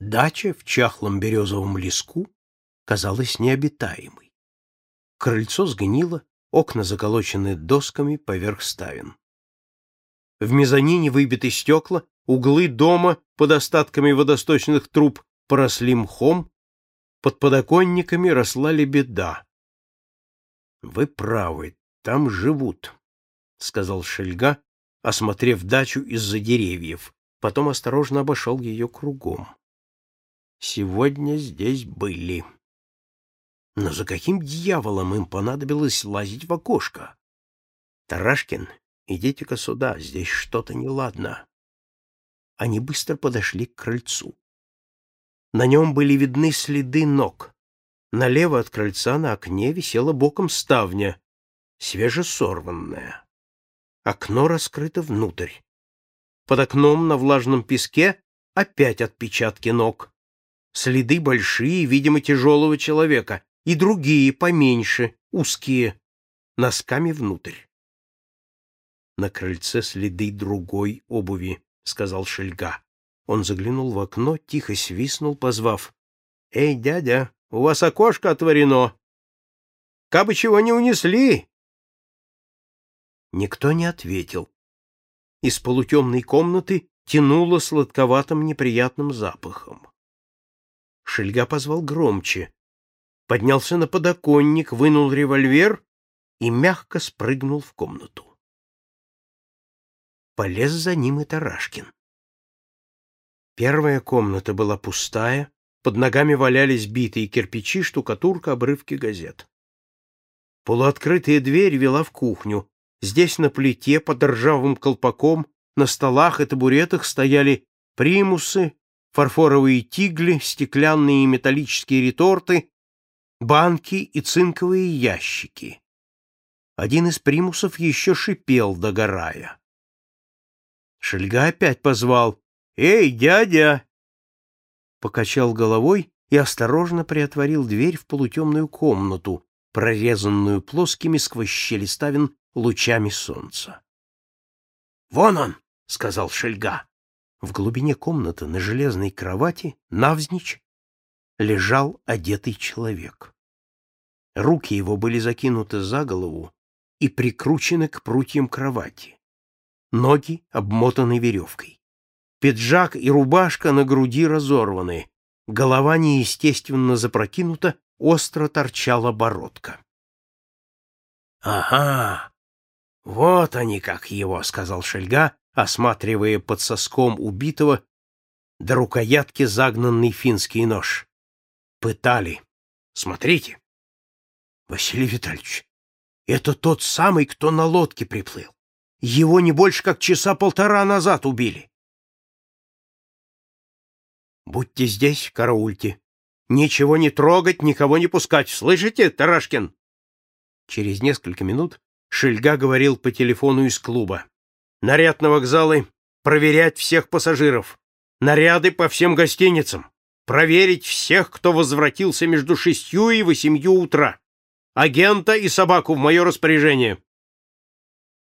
Дача в чахлом березовом леску казалась необитаемой. Крыльцо сгнило, окна заколочены досками поверх ставен. В мезонине выбиты стекла, углы дома под остатками водосточных труб поросли мхом, под подоконниками росла лебеда. — Вы правы, там живут, — сказал Шельга, осмотрев дачу из-за деревьев, потом осторожно обошел ее кругом. Сегодня здесь были. Но за каким дьяволом им понадобилось лазить в окошко? Тарашкин, идите-ка сюда, здесь что-то неладно. Они быстро подошли к крыльцу. На нем были видны следы ног. Налево от крыльца на окне висела боком ставня, свежесорванная. Окно раскрыто внутрь. Под окном на влажном песке опять отпечатки ног следы большие, видимо, тяжелого человека, и другие поменьше, узкие, носками внутрь. На крыльце следы другой обуви, — сказал Шельга. Он заглянул в окно, тихо свистнул, позвав. — Эй, дядя, у вас окошко отворено. Кабы чего не унесли. Никто не ответил. Из полутемной комнаты тянуло сладковатым неприятным запахом. Шельга позвал громче. Поднялся на подоконник, вынул револьвер и мягко спрыгнул в комнату. Полез за ним и Тарашкин. Первая комната была пустая, под ногами валялись битые кирпичи, штукатурка, обрывки газет. Полуоткрытая дверь вела в кухню. Здесь на плите под ржавым колпаком на столах и табуретах стояли примусы, фарфоровые тигли, стеклянные и металлические реторты, банки и цинковые ящики. Один из примусов еще шипел, догорая. Шельга опять позвал «Эй, дядя!» Покачал головой и осторожно приотворил дверь в полутемную комнату, прорезанную плоскими сквозь щели ставен лучами солнца. «Вон он!» — сказал Шельга. В глубине комнаты на железной кровати, навзничь, лежал одетый человек. Руки его были закинуты за голову и прикручены к прутьям кровати. Ноги обмотаны веревкой. Пиджак и рубашка на груди разорваны. Голова неестественно запрокинута, остро торчала бородка. — Ага, вот они как его, — сказал Шельга, осматривая под соском убитого до рукоятки загнанный финский нож. Пытали. Смотрите. Василий Витальевич, это тот самый, кто на лодке приплыл. Его не больше как часа полтора назад убили. Будьте здесь, караульте. Ничего не трогать, никого не пускать. Слышите, Тарашкин? Через несколько минут Шельга говорил по телефону из клуба. Наряд на вокзалы, проверять всех пассажиров. Наряды по всем гостиницам. Проверить всех, кто возвратился между шестью и восемью утра. Агента и собаку в мое распоряжение.